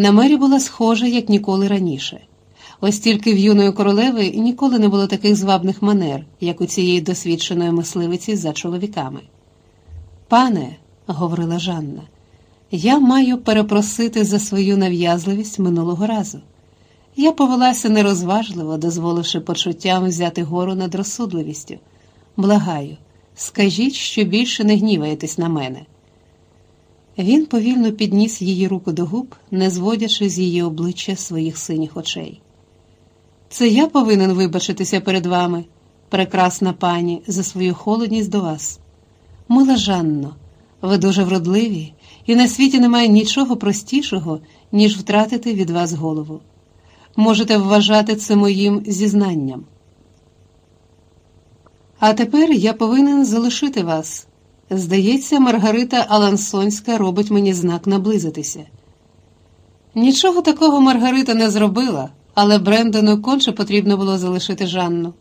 На мері була схожа, як ніколи раніше. Ось тільки в юної королеви ніколи не було таких звабних манер, як у цієї досвідченої мисливиці за чоловіками. Пане, говорила Жанна, я маю перепросити за свою нав'язливість минулого разу. Я повелася нерозважливо, дозволивши почуттям взяти гору над розсудливістю. Благаю, скажіть, що більше не гніваєтесь на мене. Він повільно підніс її руку до губ, не зводячи з її обличчя своїх синіх очей. Це я повинен вибачитися перед вами, прекрасна пані, за свою холодність до вас. Мила Жанно, ви дуже вродливі, і на світі немає нічого простішого, ніж втратити від вас голову. Можете вважати це моїм зізнанням. А тепер я повинен залишити вас. Здається, Маргарита Алансонська робить мені знак наблизитися. Нічого такого Маргарита не зробила, але Брендону конче потрібно було залишити Жанну.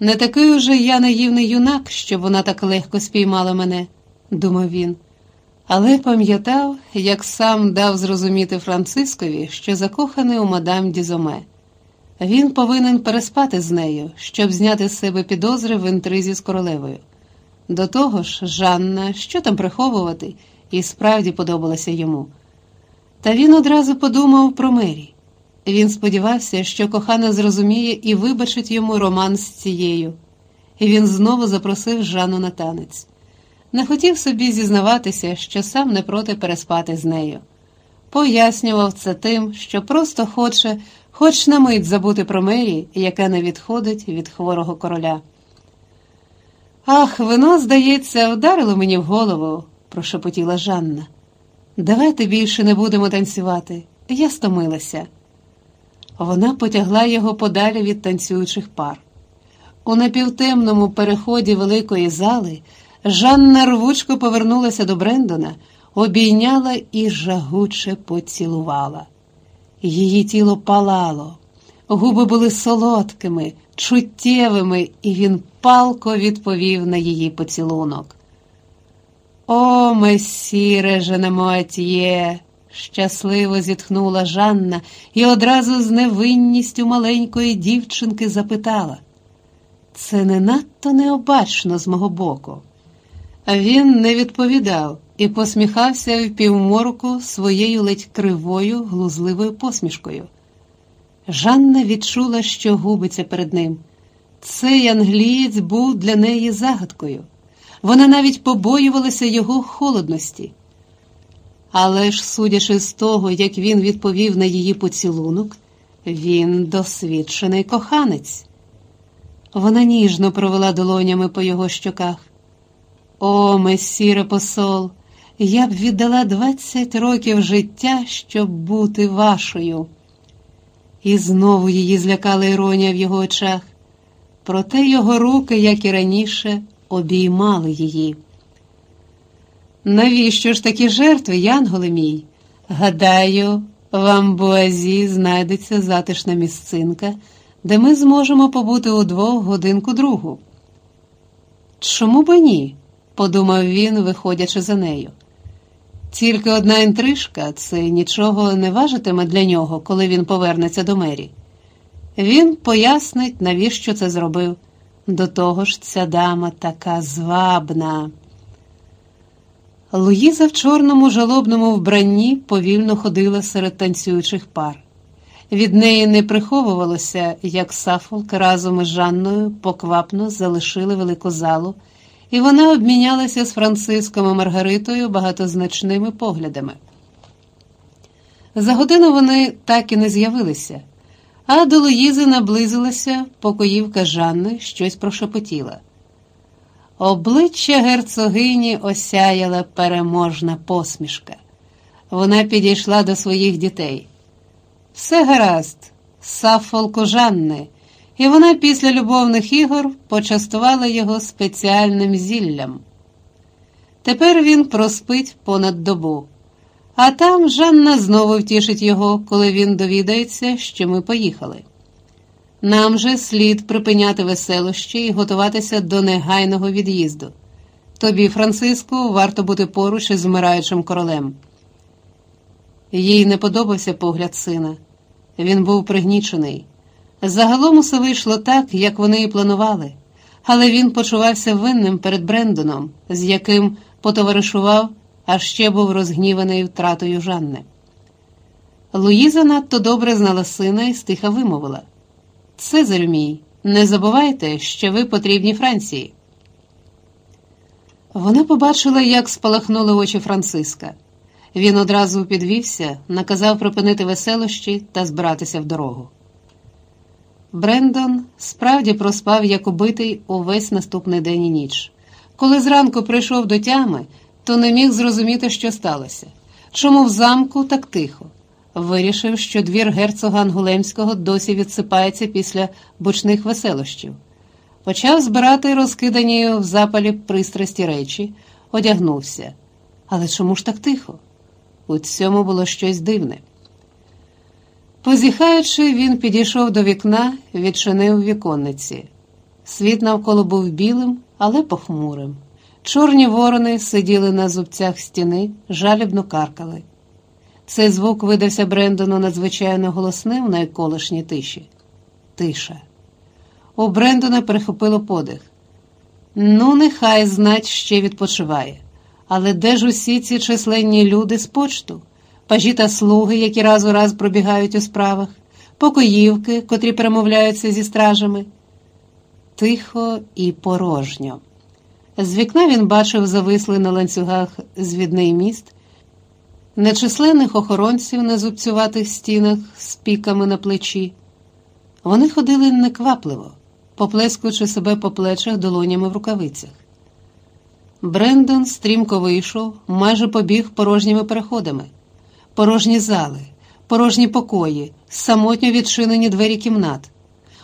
Не такий уже я наївний юнак, щоб вона так легко спіймала мене, думав він, але пам'ятав, як сам дав зрозуміти Францискові, що закоханий у мадам Дізоме. Він повинен переспати з нею, щоб зняти з себе підозри в інтризі з королевою. До того ж, Жанна, що там приховувати, і справді подобалася йому. Та він одразу подумав про Мері. Він сподівався, що кохана зрозуміє і вибачить йому роман з цією, і він знову запросив Жанну на танець. Не хотів собі зізнаватися, що сам не проти переспати з нею. Пояснював це тим, що просто хоче, хоч на мить забути про Мері, яка не відходить від хворого короля. Ах, вино, здається, вдарило мені в голову, прошепотіла Жанна. Давайте більше не будемо танцювати. Я стомилася. Вона потягла його подалі від танцюючих пар. У напівтемному переході великої зали Жанна рвучко повернулася до Брендона, обійняла і жагуче поцілувала. Її тіло палало, губи були солодкими, чуттєвими, і він палко відповів на її поцілунок. О, месіре женемуатьє! щасливо зітхнула Жанна і одразу з невинністю маленької дівчинки запитала. Це не надто необачно з мого боку. Він не відповідав і посміхався в півморку своєю ледь кривою, глузливою посмішкою. Жанна відчула, що губиться перед ним. Цей англієць був для неї загадкою. Вона навіть побоювалася його холодності. Але ж, судячи з того, як він відповів на її поцілунок, він досвідчений коханець. Вона ніжно провела долонями по його щоках. О, месіре посол, я б віддала двадцять років життя, щоб бути вашою. І знову її злякала іронія в його очах. Проте його руки, як і раніше, обіймали її. Навіщо ж такі жертви, Янголе мій? Гадаю, в Амбуазі знайдеться затишна місцинка, де ми зможемо побути удвох годинку другу. Чому б ні? подумав він, виходячи за нею. Тільки одна інтрижка це нічого не важитиме для нього, коли він повернеться до мері. Він пояснить, навіщо це зробив. До того ж, ця дама така звабна. Луїза в чорному жалобному вбранні повільно ходила серед танцюючих пар. Від неї не приховувалося, як Сафолк разом із Жанною поквапно залишили велику залу, і вона обмінялася з Франциском і Маргаритою багатозначними поглядами. За годину вони так і не з'явилися, а до Луїзи наблизилася покоївка Жанни, щось прошепотіла. Обличчя герцогині осяяла переможна посмішка. Вона підійшла до своїх дітей. Все гаразд, Сафолку Жанни, і вона після любовних ігор почастувала його спеціальним зіллям. Тепер він проспить понад добу, а там Жанна знову втішить його, коли він довідається, що ми поїхали. Нам же слід припиняти веселощі і готуватися до негайного від'їзду. Тобі, Франциску, варто бути поруч із вмираючим королем. Їй не подобався погляд сина. Він був пригнічений. Загалом усе вийшло так, як вони і планували, але він почувався винним перед Брендоном, з яким потоваришував, а ще був розгніваний втратою Жанни. Луїза надто добре знала сина і стиха вимовила: Цезарю мій, не забувайте, що ви потрібні Франції. Вона побачила, як спалахнули очі Франциска. Він одразу підвівся, наказав припинити веселощі та збиратися в дорогу. Брендон справді проспав як убитий увесь наступний день і ніч. Коли зранку прийшов до тями, то не міг зрозуміти, що сталося. Чому в замку так тихо? Вирішив, що двір герцога Ангулемського досі відсипається після бочних веселощів. Почав збирати розкидані в запалі пристрасті речі, одягнувся. Але чому ж так тихо? У цьому було щось дивне. Позіхаючи, він підійшов до вікна, відчинив віконниці. Світ навколо був білим, але похмурим. Чорні ворони сиділи на зубцях стіни, жалібно каркали. Цей звук видався Брендону надзвичайно голосним в найколишній тиші. Тиша. У Брендона перехопило подих. Ну, нехай знать ще відпочиває. Але де ж усі ці численні люди з почту, пажі та слуги, які раз у раз пробігають у справах, покоївки, котрі перемовляються зі стражами? Тихо і порожньо. З вікна він бачив зависли на ланцюгах звідний міст, нечисленних охоронців на зубцюватих стінах з піками на плечі. Вони ходили неквапливо, поплескуючи себе по плечах долонями в рукавицях. Брендон стрімко вийшов, майже побіг порожніми переходами, порожні зали, порожні покої, самотньо відчинені двері кімнат.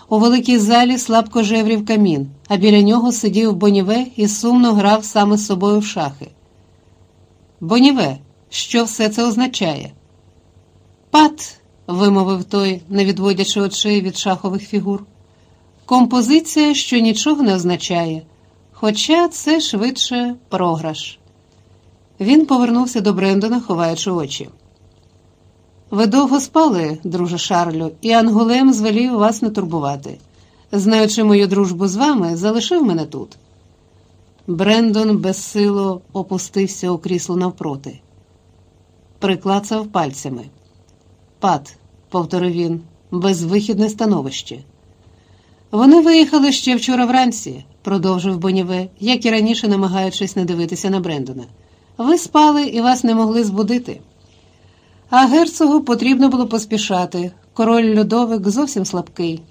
У великій залі слабко жеврів камін, а біля нього сидів Боніве і сумно грав саме з собою в шахи. Боніве, що все це означає? Пат, вимовив той, не відводячи очей від шахових фігур. Композиція, що нічого не означає. Хоча це швидше програш. Він повернувся до Брендона, ховаючи очі. Ви довго спали, друже Шарлю, і Ангулем звелів вас не турбувати. Знаючи мою дружбу з вами, залишив мене тут. Брендон безсило опустився у крісло навпроти, приклацав пальцями. Пат, повторив він, безвихідне становище. Вони виїхали ще вчора вранці продовжив Боніве, як і раніше намагаючись не дивитися на Брендона. Ви спали і вас не могли збудити. А герцогу потрібно було поспішати. Король Людовик зовсім слабкий.